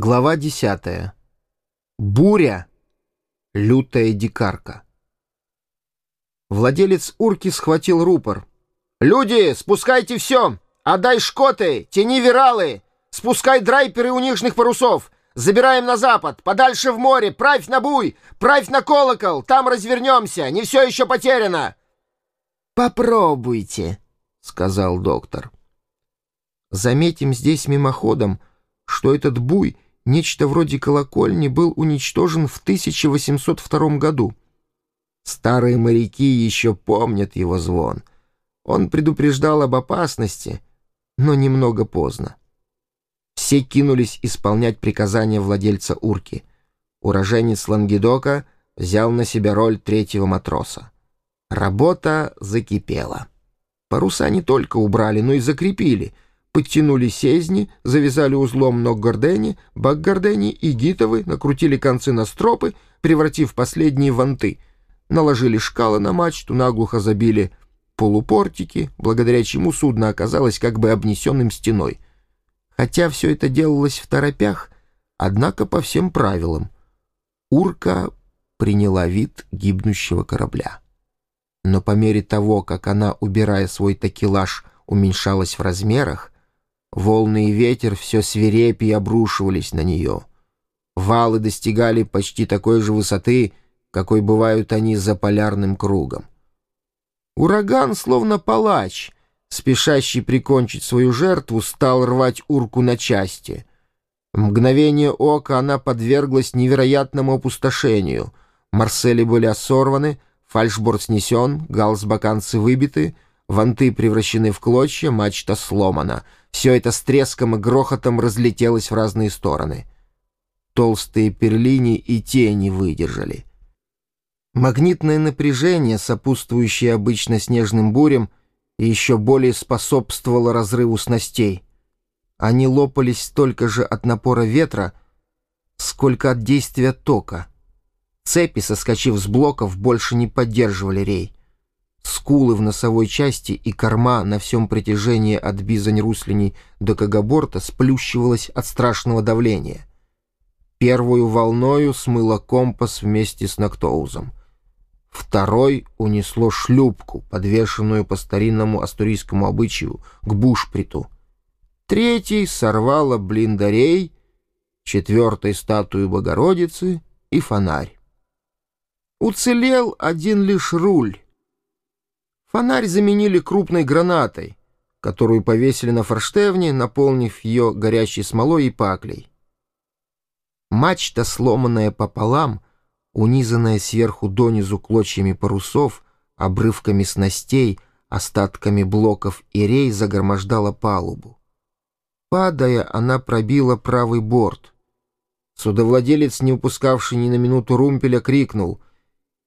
Глава десятая. Буря. Лютая дикарка. Владелец урки схватил рупор. «Люди, спускайте все! Отдай шкоты, тяни виралы! Спускай драйперы у нижних парусов! Забираем на запад, подальше в море, правь на буй, правь на колокол, там развернемся, не все еще потеряно!» «Попробуйте», — сказал доктор. Заметим здесь мимоходом, что этот буй, нечто вроде колокольни, был уничтожен в 1802 году. Старые моряки еще помнят его звон. Он предупреждал об опасности, но немного поздно. Все кинулись исполнять приказания владельца урки. Уроженец Лангедока взял на себя роль третьего матроса. Работа закипела. Паруса не только убрали, но и закрепили — подтянули сезни, завязали узлом ног гордени, бак гордени и гитовы, накрутили концы на стропы, превратив последние в ванты, наложили шкалы на мачту, наглухо забили полупортики, благодаря чему судно оказалось как бы обнесенным стеной. Хотя все это делалось в торопях, однако по всем правилам. Урка приняла вид гибнущего корабля. Но по мере того, как она, убирая свой такелаж, уменьшалась в размерах, Волны и ветер все свирепее обрушивались на нее. Валы достигали почти такой же высоты, какой бывают они за полярным кругом. Ураган, словно палач, спешащий прикончить свою жертву, стал рвать урку на части. В мгновение ока она подверглась невероятному опустошению. Марсели были сорваны, фальшборд снесен, галсбаканцы выбиты, ванты превращены в клочья, мачта сломана — все это с треском и грохотом разлетелось в разные стороны. Толстые перлини и тени выдержали. Магнитное напряжение, сопутствующее обычно снежным бурям, еще более способствовало разрыву снастей. Они лопались столько же от напора ветра, сколько от действия тока. Цепи, соскочив с блоков, больше не поддерживали рей. Скулы в носовой части и корма на всем протяжении от бизань-руслиней до когоборта сплющивалась от страшного давления. Первую волною смыло компас вместе с Нактоузом. Второй унесло шлюпку, подвешенную по старинному астурийскому обычаю к бушприту. Третий сорвало блиндарей, четвертый — статую Богородицы и фонарь. Уцелел один лишь руль, Фонарь заменили крупной гранатой, которую повесили на форштевне, наполнив ее горящей смолой и паклей. Мачта, сломанная пополам, унизанная сверху донизу клочьями парусов, обрывками снастей, остатками блоков и рей, загромождала палубу. Падая, она пробила правый борт. Судовладелец, не упускавший ни на минуту румпеля, крикнул —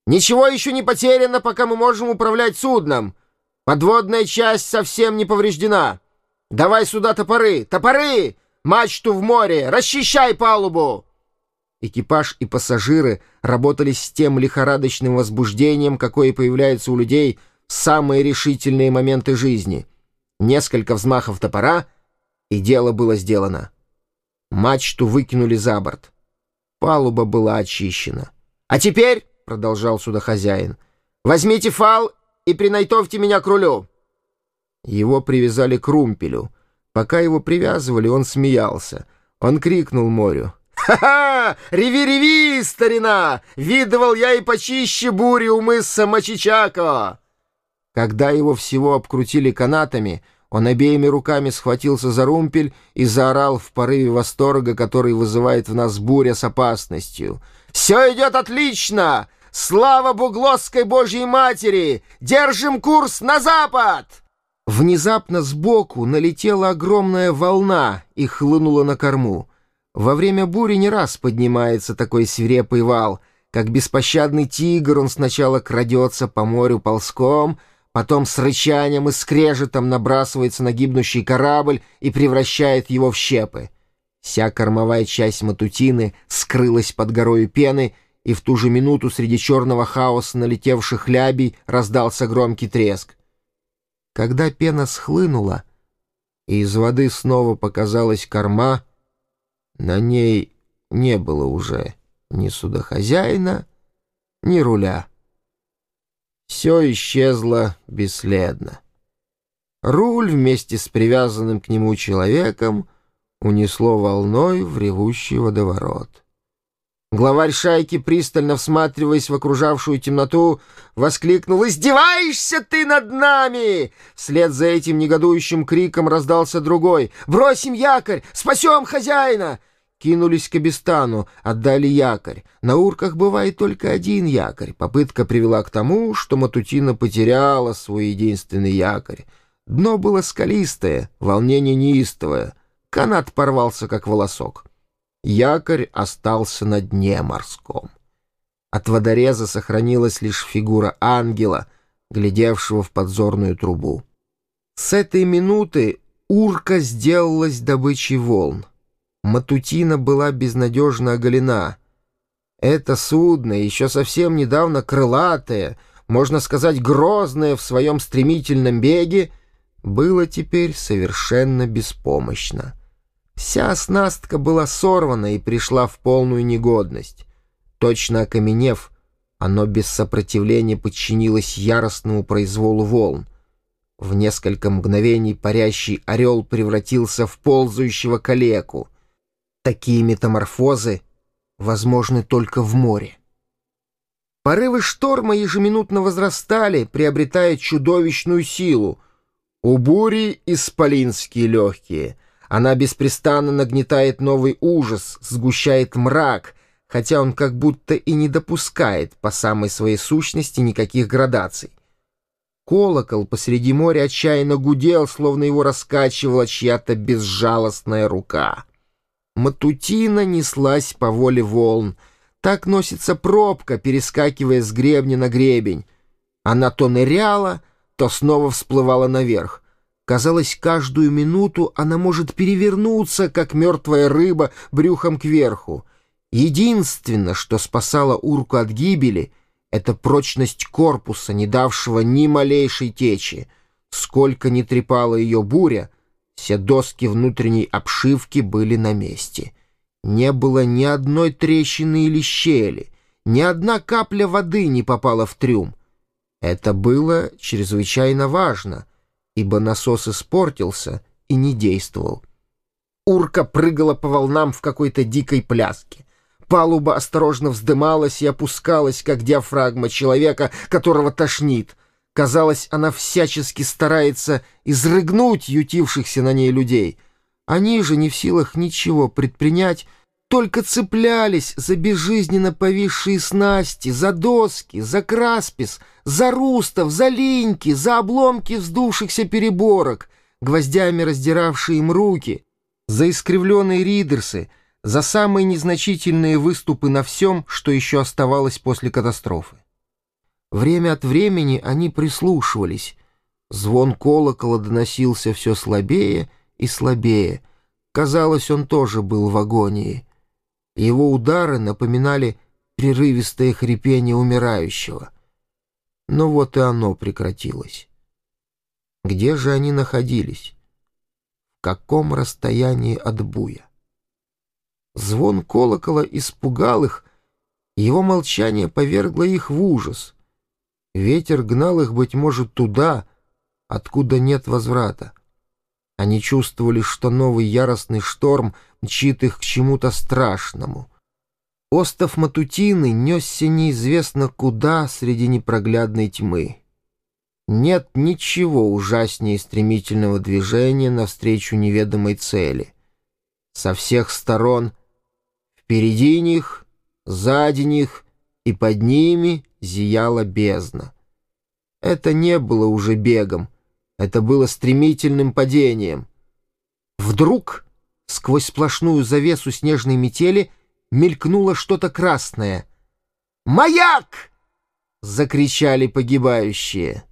Ничего еще не потеряно, пока мы можем управлять судном. Подводная часть совсем не повреждена. Давай сюда топоры! Топоры! Мачту в море! Расчищай палубу!» Экипаж и пассажиры работали с тем лихорадочным возбуждением, какое появляется у людей в самые решительные моменты жизни. Несколько взмахов топора, и дело было сделано. Мачту выкинули за борт. Палуба была очищена. «А теперь...» — продолжал судохозяин. «Возьмите фал и принайтовьте меня к рулю». Его привязали к румпелю. Пока его привязывали, он смеялся. Он крикнул морю. «Ха-ха! Реви-реви, старина! Видывал я и почище бури у мыса Мачичако!» Когда его всего обкрутили канатами, он обеими руками схватился за румпель и заорал в порыве восторга, который вызывает в нас буря с опасностью — все идет отлично! Слава Буглосской Божьей Матери! Держим курс на запад!» Внезапно сбоку налетела огромная волна и хлынула на корму. Во время бури не раз поднимается такой свирепый вал. Как беспощадный тигр он сначала крадется по морю ползком, потом с рычанием и скрежетом набрасывается на гибнущий корабль и превращает его в щепы. Вся кормовая часть матутины скрылась под горою пены, и в ту же минуту среди черного хаоса налетевших лябей раздался громкий треск. Когда пена схлынула, и из воды снова показалась корма, На ней не было уже ни судохозяина, ни руля. Все исчезло бесследно. Руль вместе с привязанным к нему человеком унесло волной в ревущий водоворот. Главарь шайки, пристально всматриваясь в окружавшую темноту, воскликнул «Издеваешься ты над нами!» Вслед за этим негодующим криком раздался другой «Бросим якорь! Спасем хозяина!» Кинулись к Абистану, отдали якорь. На урках бывает только один якорь. Попытка привела к тому, что Матутина потеряла свой единственный якорь. Дно было скалистое, волнение неистовое. Канат порвался, как волосок. Якорь остался на дне морском. От водореза сохранилась лишь фигура ангела, глядевшего в подзорную трубу. С этой минуты урка сделалась добычей волн. Матутина была безнадежно оголена. Это судно, еще совсем недавно крылатое, можно сказать, грозное в своем стремительном беге, было теперь совершенно беспомощно. Вся оснастка была сорвана и пришла в полную негодность. Точно окаменев, оно без сопротивления подчинилось яростному произволу волн. В несколько мгновений парящий орел превратился в ползающего калеку. Такие метаморфозы возможны только в море. Порывы шторма ежеминутно возрастали, приобретая чудовищную силу. У бури исполинские легкие — она беспрестанно нагнетает новый ужас, сгущает мрак, хотя он как будто и не допускает по самой своей сущности никаких градаций. Колокол посреди моря отчаянно гудел, словно его раскачивала чья-то безжалостная рука. Матутина неслась по воле волн. Так носится пробка, перескакивая с гребня на гребень. Она то ныряла, то снова всплывала наверх. Казалось, каждую минуту она может перевернуться, как мертвая рыба, брюхом кверху. Единственное, что спасало урку от гибели, это прочность корпуса, не давшего ни малейшей течи. Сколько ни трепала ее буря, все доски внутренней обшивки были на месте. Не было ни одной трещины или щели, ни одна капля воды не попала в трюм. Это было чрезвычайно важно — ибо насос испортился и не действовал. Урка прыгала по волнам в какой-то дикой пляске. Палуба осторожно вздымалась и опускалась, как диафрагма человека, которого тошнит. Казалось, она всячески старается изрыгнуть ютившихся на ней людей. Они же не в силах ничего предпринять, только цеплялись за безжизненно повисшие снасти, за доски, за краспис, за рустов, за линьки, за обломки вздувшихся переборок, гвоздями раздиравшие им руки, за искривленные ридерсы, за самые незначительные выступы на всем, что еще оставалось после катастрофы. Время от времени они прислушивались. Звон колокола доносился все слабее и слабее. Казалось, он тоже был в агонии. Его удары напоминали прерывистое хрипение умирающего. Но вот и оно прекратилось. Где же они находились? В каком расстоянии от буя? Звон колокола испугал их, его молчание повергло их в ужас. Ветер гнал их, быть может, туда, откуда нет возврата. Они чувствовали, что новый яростный шторм мчит их к чему-то страшному. Остов Матутины несся неизвестно куда среди непроглядной тьмы. Нет ничего ужаснее стремительного движения навстречу неведомой цели. Со всех сторон, впереди них, сзади них и под ними зияла бездна. Это не было уже бегом, это было стремительным падением. Вдруг сквозь сплошную завесу снежной метели мелькнуло что-то красное. «Маяк!» — закричали погибающие.